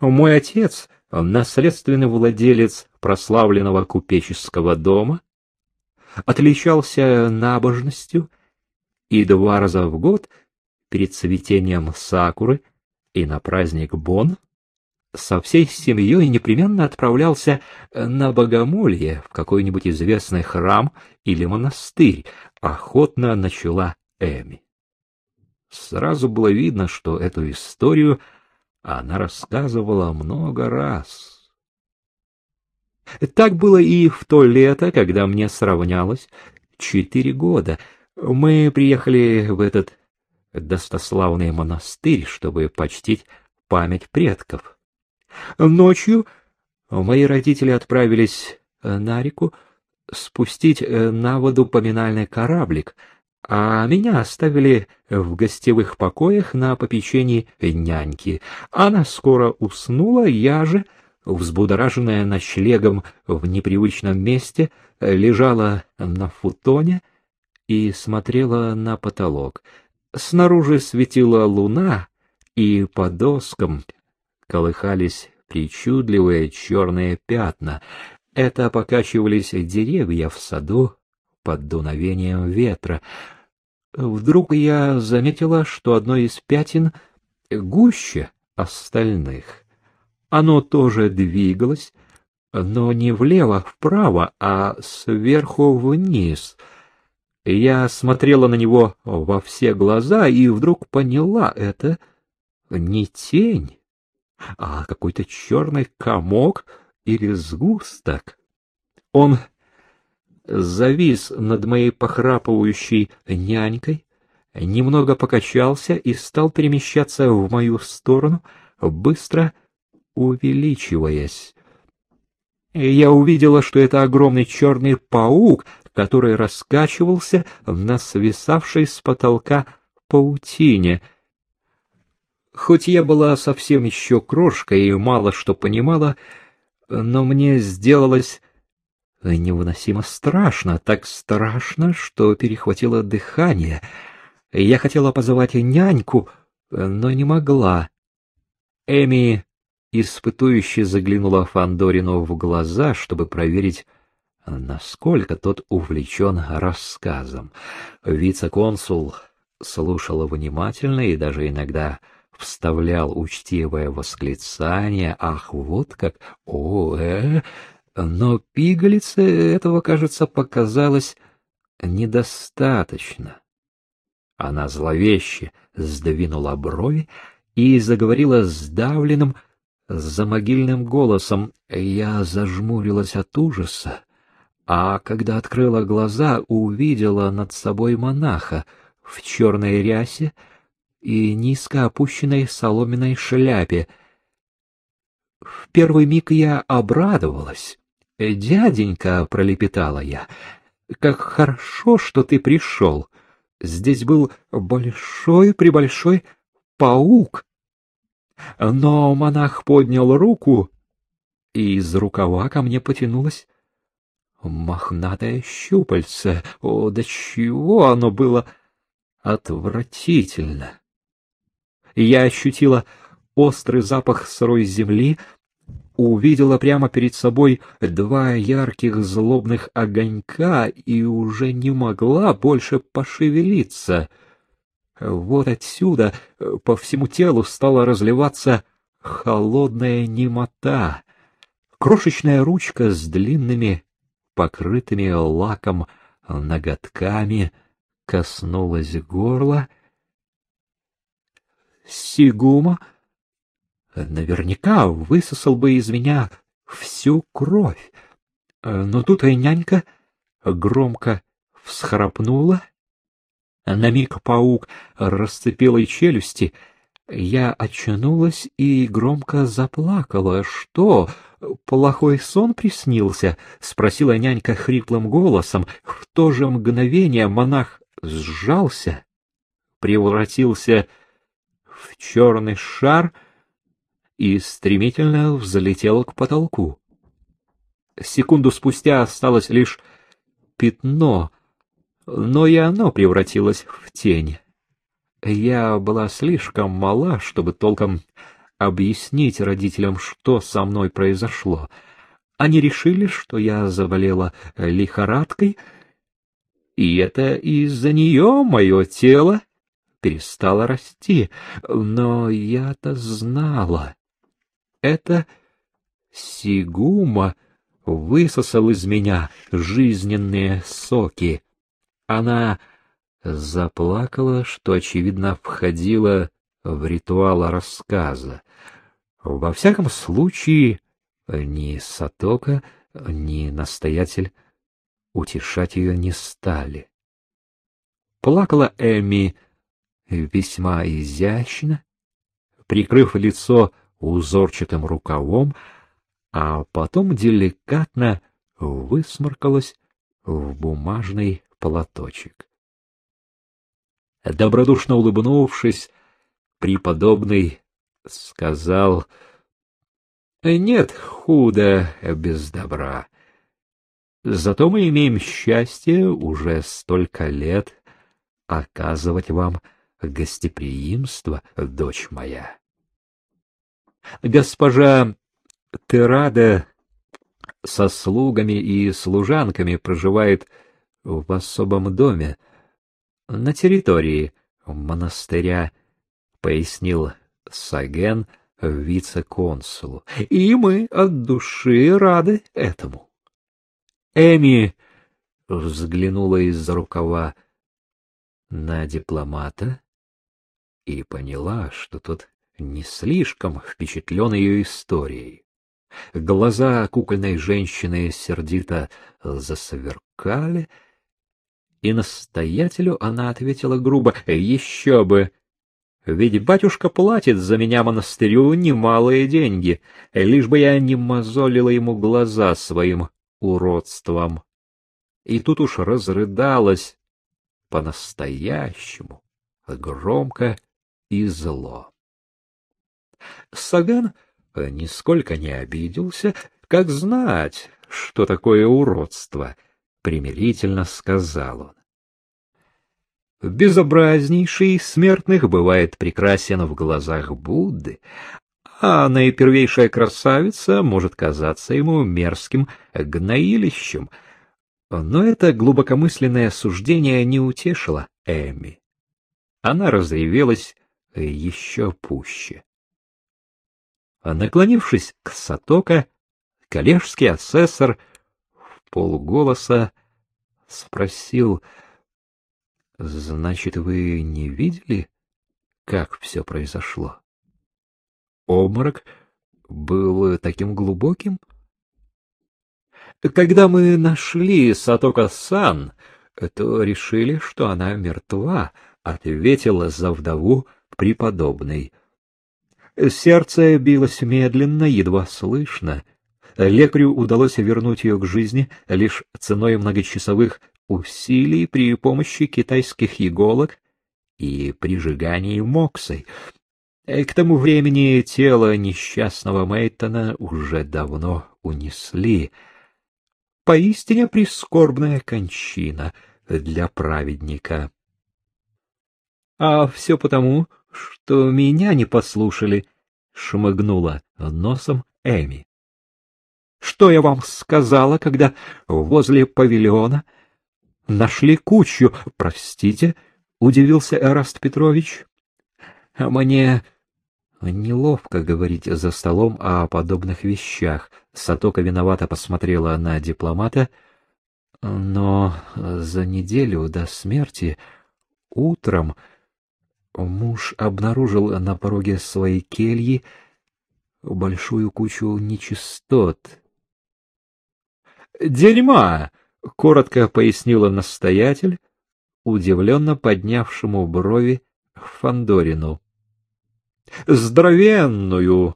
Мой отец, наследственный владелец прославленного купеческого дома, отличался набожностью и два раза в год перед цветением сакуры и на праздник Бон со всей семьей непременно отправлялся на богомолье в какой-нибудь известный храм или монастырь, охотно начала Эми. Сразу было видно, что эту историю она рассказывала много раз. Так было и в то лето, когда мне сравнялось четыре года. Мы приехали в этот достославный монастырь, чтобы почтить память предков. Ночью мои родители отправились на реку спустить на воду поминальный кораблик — а меня оставили в гостевых покоях на попечении няньки. Она скоро уснула, я же, взбудораженная ночлегом в непривычном месте, лежала на футоне и смотрела на потолок. Снаружи светила луна, и по доскам колыхались причудливые черные пятна. Это покачивались деревья в саду под дуновением ветра. Вдруг я заметила, что одно из пятен гуще остальных. Оно тоже двигалось, но не влево-вправо, а сверху вниз. Я смотрела на него во все глаза и вдруг поняла это не тень, а какой-то черный комок или сгусток. Он завис над моей похрапывающей нянькой, немного покачался и стал перемещаться в мою сторону, быстро увеличиваясь. Я увидела, что это огромный черный паук, который раскачивался на свисавшей с потолка паутине. Хоть я была совсем еще крошкой и мало что понимала, но мне сделалось невыносимо страшно, так страшно, что перехватило дыхание. Я хотела позвать няньку, но не могла. Эми испытующе заглянула Фандорину в глаза, чтобы проверить, насколько тот увлечен рассказом. Вице-консул слушал внимательно и даже иногда вставлял учтивое восклицание «Ах, вот как! О, э!» Но пигалице этого, кажется, показалось недостаточно. Она зловеще сдвинула брови и заговорила сдавленным, замогильным голосом. Я зажмурилась от ужаса, а когда открыла глаза, увидела над собой монаха в черной рясе и низко опущенной соломенной шляпе. В первый миг я обрадовалась. «Дяденька», — пролепетала я, — «как хорошо, что ты пришел. Здесь был большой-пребольшой паук». Но монах поднял руку, и из рукава ко мне потянулось мохнатое щупальце. О, до чего оно было отвратительно! Я ощутила острый запах сырой земли, увидела прямо перед собой два ярких злобных огонька и уже не могла больше пошевелиться. Вот отсюда по всему телу стала разливаться холодная немота. Крошечная ручка с длинными, покрытыми лаком ноготками коснулась горла. Сигума наверняка высосал бы из меня всю кровь. Но тут и нянька громко всхрапнула. На миг паук расцепил и челюсти. Я очнулась и громко заплакала. «Что, плохой сон приснился?» — спросила нянька хриплым голосом. В то же мгновение монах сжался, превратился в черный шар — и стремительно взлетел к потолку. Секунду спустя осталось лишь пятно, но и оно превратилось в тень. Я была слишком мала, чтобы толком объяснить родителям, что со мной произошло. Они решили, что я заболела лихорадкой, и это из-за нее мое тело перестало расти. Но я-то знала. Это Сигума высосал из меня жизненные соки. Она заплакала, что, очевидно, входила в ритуал рассказа. Во всяком случае, ни Сатока, ни настоятель утешать ее не стали. Плакала Эми весьма изящно, прикрыв лицо узорчатым рукавом, а потом деликатно высморкалась в бумажный платочек. Добродушно улыбнувшись, преподобный сказал, «Нет худа без добра. Зато мы имеем счастье уже столько лет оказывать вам гостеприимство, дочь моя. Госпожа Терада со слугами и служанками проживает в особом доме на территории монастыря, пояснил Саген вице-консулу. И мы от души рады этому. Эми взглянула из-за рукава на дипломата и поняла, что тот не слишком впечатлен ее историей. Глаза кукольной женщины сердито засверкали, и настоятелю она ответила грубо «Еще бы! Ведь батюшка платит за меня монастырю немалые деньги, лишь бы я не мозолила ему глаза своим уродством. И тут уж разрыдалась по-настоящему, громко и зло. Саган нисколько не обиделся, как знать, что такое уродство, примирительно сказал он. Безобразнейший смертных бывает прекрасен в глазах Будды, а наипервейшая красавица может казаться ему мерзким гноилищем. Но это глубокомысленное суждение не утешило Эми. Она разревелась еще пуще. Наклонившись к Сатока, коллежский асессор в полголоса спросил, «Значит, вы не видели, как все произошло?» обморок был таким глубоким? Когда мы нашли Сатока-сан, то решили, что она мертва, ответила за вдову преподобный. Сердце билось медленно, едва слышно. Лекарю удалось вернуть ее к жизни лишь ценой многочасовых усилий при помощи китайских иголок и прижигании моксой. Э, к тому времени тело несчастного Мейтона уже давно унесли. Поистине прискорбная кончина для праведника. А все потому, что меня не послушали, — шмыгнула носом Эми. Что я вам сказала, когда возле павильона нашли кучу? Простите, — удивился Эраст Петрович. Мне Неловко говорить за столом о подобных вещах. Сатока виновато посмотрела на дипломата, но за неделю до смерти утром муж обнаружил на пороге своей кельи большую кучу нечистот. «Дерьма!» — коротко пояснила настоятель, удивленно поднявшему брови Фандорину здоровенную.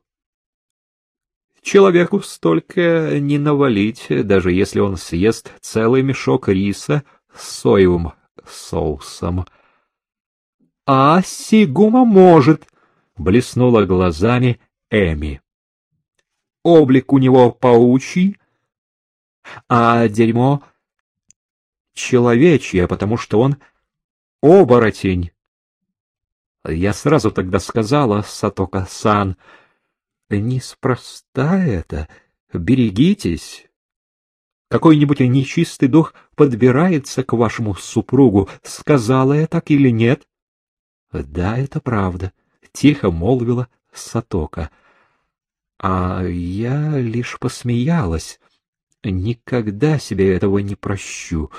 Человеку столько не навалить, даже если он съест целый мешок риса с соевым соусом. — А Сигума может, — блеснула глазами Эми. — Облик у него паучий, а дерьмо человечье, потому что он оборотень. Я сразу тогда сказала, Сатока-сан, неспроста это. Берегитесь. Какой-нибудь нечистый дух подбирается к вашему супругу. Сказала я так или нет? Да, это правда, тихо молвила Сатока. А я лишь посмеялась. Никогда себе этого не прощу.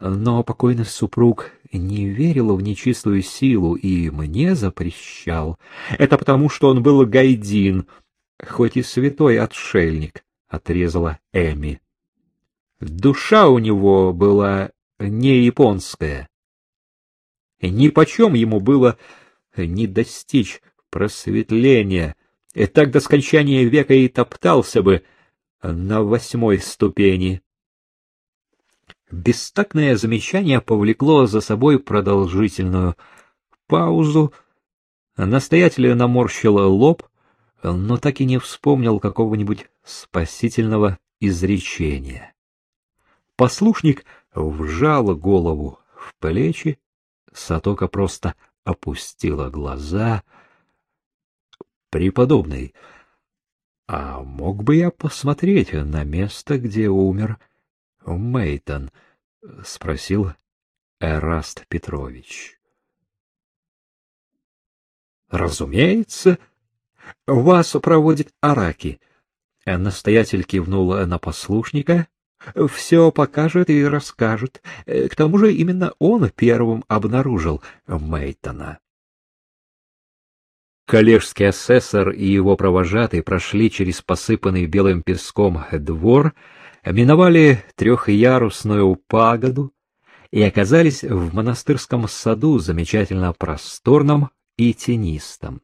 Но покойный супруг не верил в нечистую силу и мне запрещал. Это потому, что он был гайдин, хоть и святой отшельник, — отрезала Эми. Душа у него была не японская. Ни почем ему было не достичь просветления, и так до скончания века и топтался бы на восьмой ступени. Бестактное замечание повлекло за собой продолжительную паузу. Настоятель наморщил лоб, но так и не вспомнил какого-нибудь спасительного изречения. Послушник вжал голову в плечи, Сатока просто опустила глаза. «Преподобный, а мог бы я посмотреть на место, где умер Мейтон? спросил Эраст Петрович. Разумеется, вас проводит Араки. Настоятель кивнул на послушника все покажет и расскажет. К тому же именно он первым обнаружил Мейтона. Коллежский асессор и его провожатый прошли через посыпанный белым песком двор, миновали трехярусную пагоду и оказались в монастырском саду, замечательно просторном и тенистом.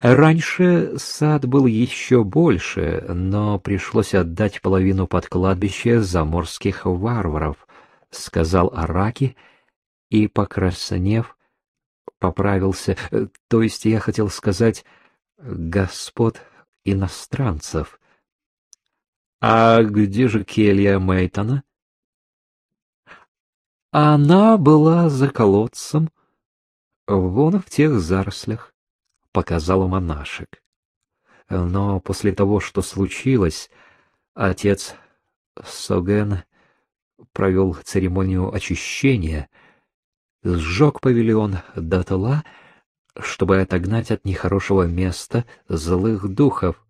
Раньше сад был еще больше, но пришлось отдать половину под кладбище заморских варваров, — сказал Араки, и, покраснев, поправился, то есть я хотел сказать господ иностранцев. — А где же келья Мейтона? — Она была за колодцем, вон в тех зарослях показала монашек. Но после того, что случилось, отец Соген провел церемонию очищения, сжег павильон дотла, чтобы отогнать от нехорошего места злых духов,